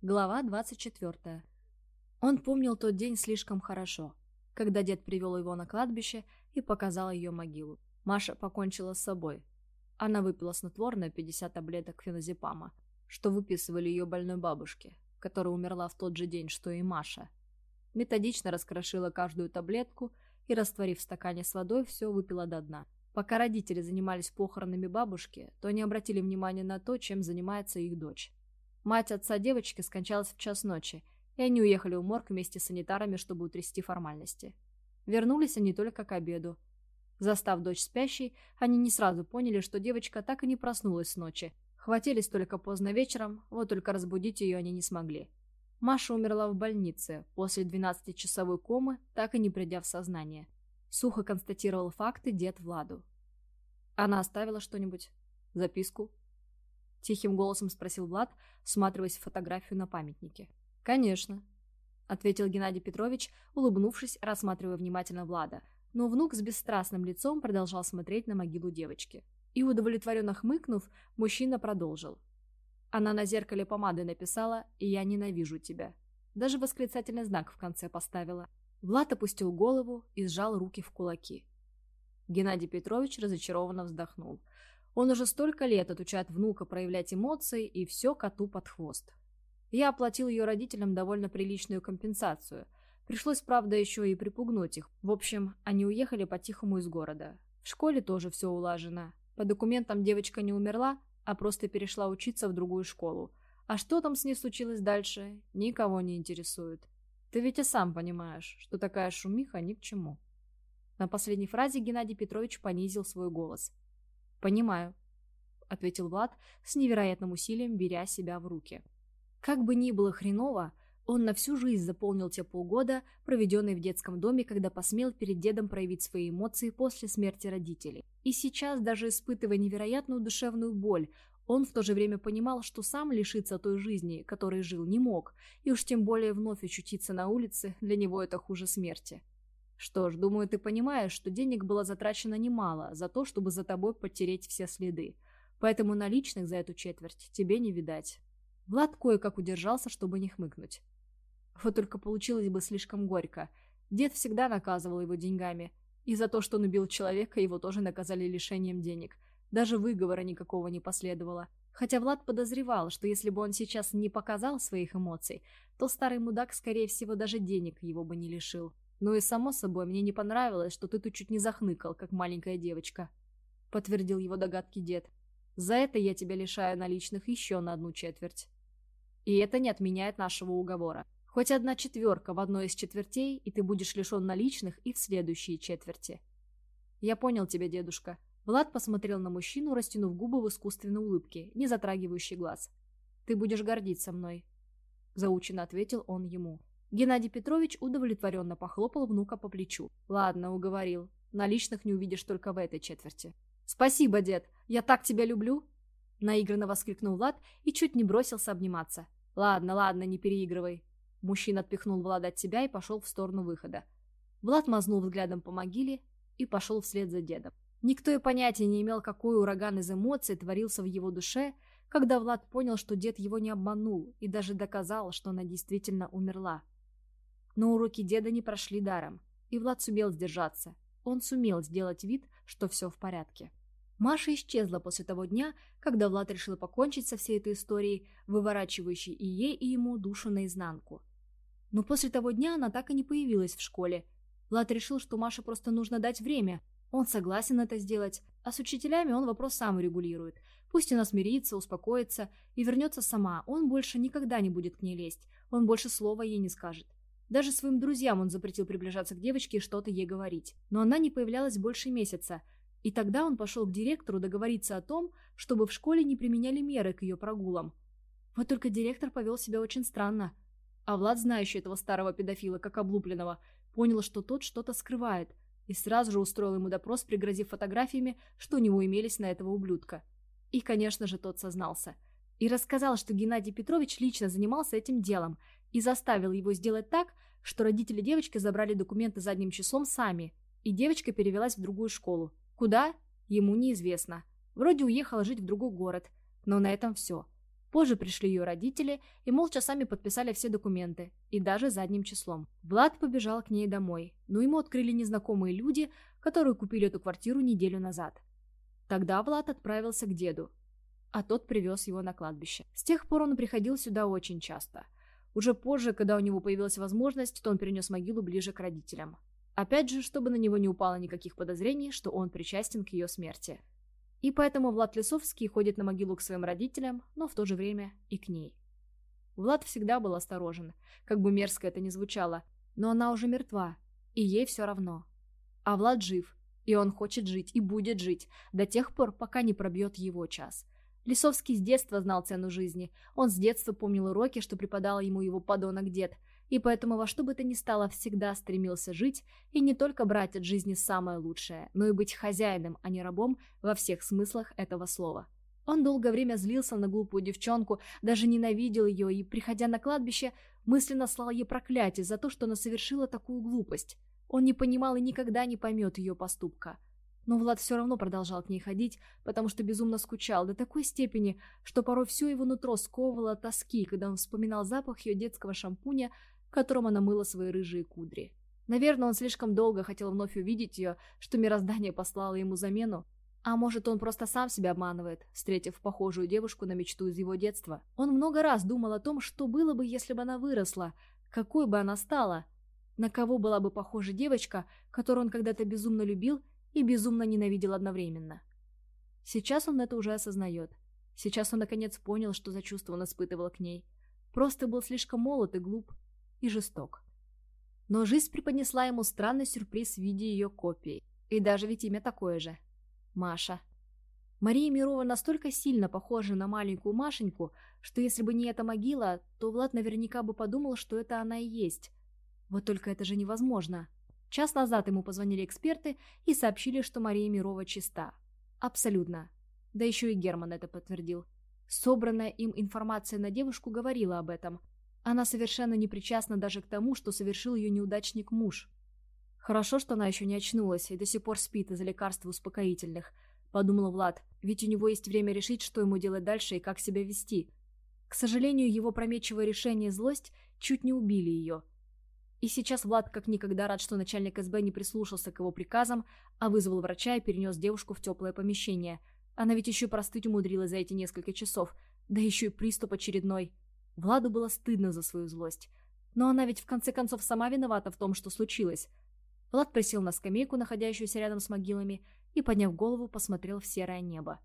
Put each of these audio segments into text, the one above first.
Глава 24. Он помнил тот день слишком хорошо, когда дед привел его на кладбище и показал ее могилу. Маша покончила с собой. Она выпила снотворное 50 таблеток феназепама, что выписывали ее больной бабушке, которая умерла в тот же день, что и Маша. Методично раскрошила каждую таблетку и, растворив в стакане с водой, все выпила до дна. Пока родители занимались похоронами бабушки, то не обратили внимания на то, чем занимается их дочь. Мать отца девочки скончалась в час ночи, и они уехали в морг вместе с санитарами, чтобы утрясти формальности. Вернулись они только к обеду. Застав дочь спящей, они не сразу поняли, что девочка так и не проснулась с ночи. Хватились только поздно вечером, вот только разбудить ее они не смогли. Маша умерла в больнице после 12-часовой комы, так и не придя в сознание. Сухо констатировал факты дед Владу. Она оставила что-нибудь? Записку? — тихим голосом спросил Влад, всматриваясь в фотографию на памятнике. «Конечно», — ответил Геннадий Петрович, улыбнувшись, рассматривая внимательно Влада, но внук с бесстрастным лицом продолжал смотреть на могилу девочки. И, удовлетворенно хмыкнув, мужчина продолжил. Она на зеркале помадой написала «Я ненавижу тебя». Даже восклицательный знак в конце поставила. Влад опустил голову и сжал руки в кулаки. Геннадий Петрович разочарованно вздохнул. Он уже столько лет отучает внука проявлять эмоции, и все коту под хвост. Я оплатил ее родителям довольно приличную компенсацию. Пришлось, правда, еще и припугнуть их. В общем, они уехали по-тихому из города. В школе тоже все улажено. По документам девочка не умерла, а просто перешла учиться в другую школу. А что там с ней случилось дальше, никого не интересует. Ты ведь и сам понимаешь, что такая шумиха ни к чему. На последней фразе Геннадий Петрович понизил свой голос – «Понимаю», — ответил Влад с невероятным усилием, беря себя в руки. Как бы ни было хреново, он на всю жизнь заполнил те полгода, проведенные в детском доме, когда посмел перед дедом проявить свои эмоции после смерти родителей. И сейчас, даже испытывая невероятную душевную боль, он в то же время понимал, что сам лишиться той жизни, которой жил, не мог, и уж тем более вновь очутиться на улице, для него это хуже смерти. Что ж, думаю, ты понимаешь, что денег было затрачено немало за то, чтобы за тобой потереть все следы. Поэтому наличных за эту четверть тебе не видать. Влад кое-как удержался, чтобы не хмыкнуть. Вот только получилось бы слишком горько. Дед всегда наказывал его деньгами. И за то, что он убил человека, его тоже наказали лишением денег. Даже выговора никакого не последовало. Хотя Влад подозревал, что если бы он сейчас не показал своих эмоций, то старый мудак, скорее всего, даже денег его бы не лишил. «Ну и само собой, мне не понравилось, что ты тут чуть не захныкал, как маленькая девочка», — подтвердил его догадки дед. «За это я тебя лишаю наличных еще на одну четверть». И это не отменяет нашего уговора. Хоть одна четверка в одной из четвертей, и ты будешь лишен наличных и в следующие четверти. Я понял тебя, дедушка. Влад посмотрел на мужчину, растянув губы в искусственной улыбке, не затрагивающий глаз. Ты будешь гордиться мной. Заученно ответил он ему. Геннадий Петрович удовлетворенно похлопал внука по плечу. «Ладно, уговорил. Наличных не увидишь только в этой четверти». «Спасибо, дед! Я так тебя люблю!» Наигранно воскликнул Влад и чуть не бросился обниматься. «Ладно, ладно, не переигрывай». Мужчина отпихнул Влада от себя и пошел в сторону выхода. Влад мазнул взглядом по могиле и пошел вслед за дедом. Никто и понятия не имел, какой ураган из эмоций творился в его душе, когда Влад понял, что дед его не обманул и даже доказал, что она действительно умерла. Но уроки деда не прошли даром, и Влад сумел сдержаться. Он сумел сделать вид, что все в порядке. Маша исчезла после того дня, когда Влад решил покончить со всей этой историей, выворачивающей и ей, и ему душу наизнанку. Но после того дня она так и не появилась в школе. Влад решил, что Маше просто нужно дать время. Он согласен это сделать, а с учителями он вопрос сам регулирует. Пусть она смирится, успокоится и вернется сама, он больше никогда не будет к ней лезть, он больше слова ей не скажет. Даже своим друзьям он запретил приближаться к девочке и что-то ей говорить. Но она не появлялась больше месяца. И тогда он пошел к директору договориться о том, чтобы в школе не применяли меры к ее прогулам. Вот только директор повел себя очень странно. А Влад, знающий этого старого педофила, как облупленного, понял, что тот что-то скрывает, и сразу же устроил ему допрос, пригрозив фотографиями, что у него имелись на этого ублюдка. И, конечно же, тот сознался. И рассказал, что Геннадий Петрович лично занимался этим делом – и заставил его сделать так, что родители девочки забрали документы задним числом сами, и девочка перевелась в другую школу. Куда? Ему неизвестно. Вроде уехала жить в другой город, но на этом все. Позже пришли ее родители и молча сами подписали все документы, и даже задним числом. Влад побежал к ней домой, но ему открыли незнакомые люди, которые купили эту квартиру неделю назад. Тогда Влад отправился к деду, а тот привез его на кладбище. С тех пор он приходил сюда очень часто. Уже позже, когда у него появилась возможность, то он перенес могилу ближе к родителям. Опять же, чтобы на него не упало никаких подозрений, что он причастен к ее смерти. И поэтому Влад Лисовский ходит на могилу к своим родителям, но в то же время и к ней. Влад всегда был осторожен, как бы мерзко это ни звучало, но она уже мертва, и ей все равно. А Влад жив, и он хочет жить и будет жить до тех пор, пока не пробьет его час. Лисовский с детства знал цену жизни, он с детства помнил уроки, что преподал ему его подонок-дед – и поэтому во что бы то ни стало всегда стремился жить и не только брать от жизни самое лучшее, но и быть хозяином, а не рабом во всех смыслах этого слова. Он долгое время злился на глупую девчонку, даже ненавидел ее и, приходя на кладбище, мысленно слал ей проклятие за то, что она совершила такую глупость. Он не понимал и никогда не поймет ее поступка. Но Влад все равно продолжал к ней ходить, потому что безумно скучал до такой степени, что порой все его нутро сковывало тоски, когда он вспоминал запах ее детского шампуня, которым она мыла свои рыжие кудри. Наверное, он слишком долго хотел вновь увидеть ее, что мироздание послало ему замену. А может, он просто сам себя обманывает, встретив похожую девушку на мечту из его детства. Он много раз думал о том, что было бы, если бы она выросла, какой бы она стала, на кого была бы похожа девочка, которую он когда-то безумно любил и безумно ненавидел одновременно. Сейчас он это уже осознает. Сейчас он наконец понял, что за чувство он испытывал к ней. Просто был слишком молод и глуп, и жесток. Но жизнь преподнесла ему странный сюрприз в виде ее копии. И даже ведь имя такое же. Маша. Мария Мирова настолько сильно похожа на маленькую Машеньку, что если бы не эта могила, то Влад наверняка бы подумал, что это она и есть. Вот только это же невозможно. Час назад ему позвонили эксперты и сообщили, что Мария Мирова чиста. Абсолютно. Да еще и Герман это подтвердил. Собранная им информация на девушку говорила об этом – она совершенно не причастна даже к тому, что совершил ее неудачник-муж. Хорошо, что она еще не очнулась и до сих пор спит из-за лекарств успокоительных, подумал Влад, ведь у него есть время решить, что ему делать дальше и как себя вести. К сожалению, его прометчивое решение злость чуть не убили ее. И сейчас Влад как никогда рад, что начальник СБ не прислушался к его приказам, а вызвал врача и перенес девушку в теплое помещение. Она ведь еще простыть умудрилась за эти несколько часов, да еще и приступ очередной – Владу было стыдно за свою злость. Но она ведь в конце концов сама виновата в том, что случилось. Влад присел на скамейку, находящуюся рядом с могилами, и, подняв голову, посмотрел в серое небо.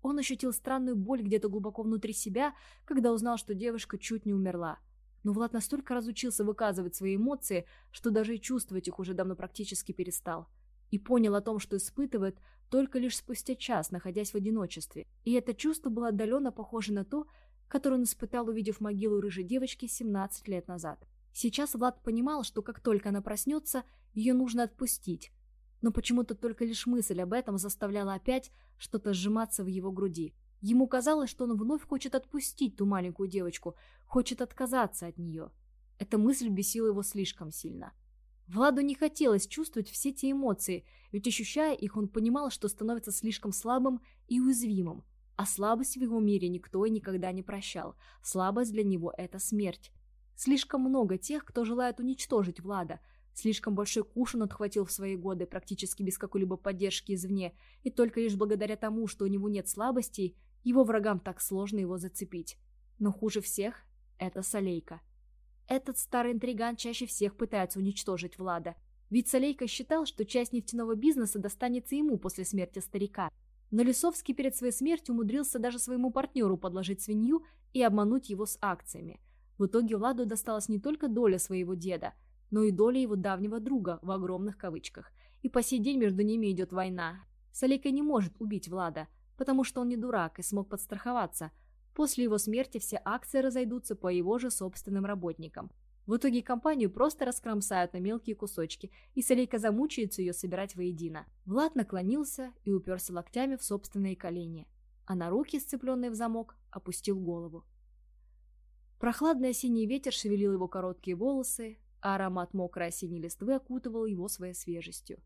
Он ощутил странную боль где-то глубоко внутри себя, когда узнал, что девушка чуть не умерла. Но Влад настолько разучился выказывать свои эмоции, что даже и чувствовать их уже давно практически перестал. И понял о том, что испытывает, только лишь спустя час, находясь в одиночестве. И это чувство было отдаленно похоже на то, который он испытал, увидев могилу рыжей девочки 17 лет назад. Сейчас Влад понимал, что как только она проснется, ее нужно отпустить. Но почему-то только лишь мысль об этом заставляла опять что-то сжиматься в его груди. Ему казалось, что он вновь хочет отпустить ту маленькую девочку, хочет отказаться от нее. Эта мысль бесила его слишком сильно. Владу не хотелось чувствовать все эти эмоции, ведь ощущая их, он понимал, что становится слишком слабым и уязвимым. А слабость в его мире никто и никогда не прощал. Слабость для него – это смерть. Слишком много тех, кто желает уничтожить Влада. Слишком большой куш он отхватил в свои годы, практически без какой-либо поддержки извне, и только лишь благодаря тому, что у него нет слабостей, его врагам так сложно его зацепить. Но хуже всех – это Солейка. Этот старый интриган чаще всех пытается уничтожить Влада. Ведь Солейка считал, что часть нефтяного бизнеса достанется ему после смерти старика – но Лисовский перед своей смертью умудрился даже своему партнеру подложить свинью и обмануть его с акциями. В итоге Владу досталась не только доля своего деда, но и доля его давнего друга в огромных кавычках. И по сей день между ними идет война. Салейка не может убить Влада, потому что он не дурак и смог подстраховаться. После его смерти все акции разойдутся по его же собственным работникам. В итоге компанию просто раскромсают на мелкие кусочки, и Солейка замучается ее собирать воедино. Влад наклонился и уперся локтями в собственные колени, а на руки, сцепленные в замок, опустил голову. Прохладный осенний ветер шевелил его короткие волосы, а аромат мокрой осенней листвы окутывал его своей свежестью.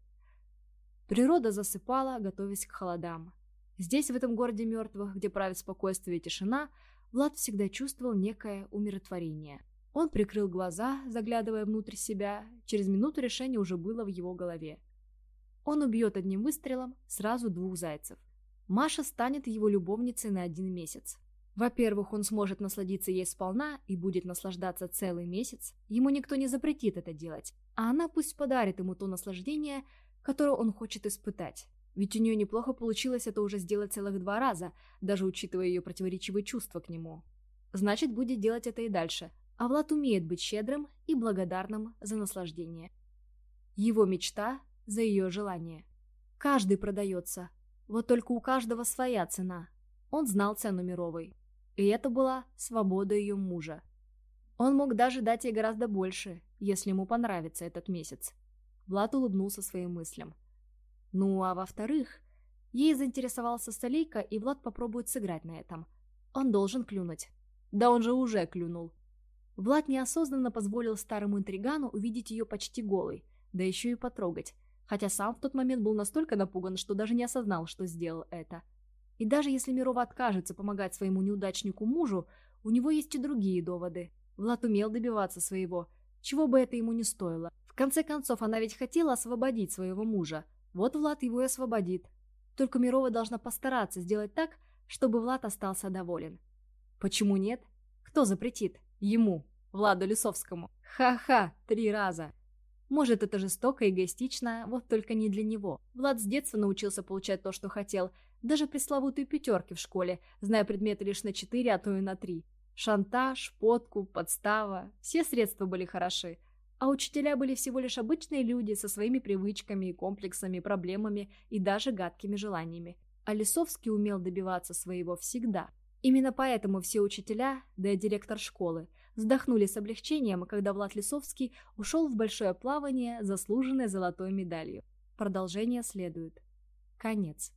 Природа засыпала, готовясь к холодам. Здесь, в этом городе мертвых, где правит спокойствие и тишина, Влад всегда чувствовал некое умиротворение. Он прикрыл глаза, заглядывая внутрь себя. Через минуту решение уже было в его голове. Он убьет одним выстрелом сразу двух зайцев. Маша станет его любовницей на один месяц. Во-первых, он сможет насладиться ей сполна и будет наслаждаться целый месяц. Ему никто не запретит это делать. А она пусть подарит ему то наслаждение, которое он хочет испытать. Ведь у нее неплохо получилось это уже сделать целых два раза, даже учитывая ее противоречивые чувства к нему. Значит, будет делать это и дальше. А Влад умеет быть щедрым и благодарным за наслаждение. Его мечта за ее желание. Каждый продается. Вот только у каждого своя цена. Он знал цену Мировой. И это была свобода ее мужа. Он мог даже дать ей гораздо больше, если ему понравится этот месяц. Влад улыбнулся своим мыслям. Ну, а во-вторых, ей заинтересовался Столейка, и Влад попробует сыграть на этом. Он должен клюнуть. Да он же уже клюнул. Влад неосознанно позволил старому интригану увидеть ее почти голой, да еще и потрогать, хотя сам в тот момент был настолько напуган, что даже не осознал, что сделал это. И даже если Мирова откажется помогать своему неудачнику мужу, у него есть и другие доводы. Влад умел добиваться своего, чего бы это ему не стоило. В конце концов, она ведь хотела освободить своего мужа. Вот Влад его и освободит. Только Мирова должна постараться сделать так, чтобы Влад остался доволен. Почему нет? Кто запретит? Ему, Владу Лисовскому. Ха-ха, три раза. Может, это жестоко, эгоистично, вот только не для него. Влад с детства научился получать то, что хотел, даже пресловутые пятерки в школе, зная предметы лишь на четыре, а то и на три. Шантаж, подкуп, подстава – все средства были хороши. А учителя были всего лишь обычные люди со своими привычками, комплексами, проблемами и даже гадкими желаниями. А Лисовский умел добиваться своего всегда. Именно поэтому все учителя, да и директор школы, вздохнули с облегчением, когда Влад Лисовский ушел в большое плавание, заслуженное золотой медалью. Продолжение следует. Конец.